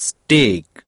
steak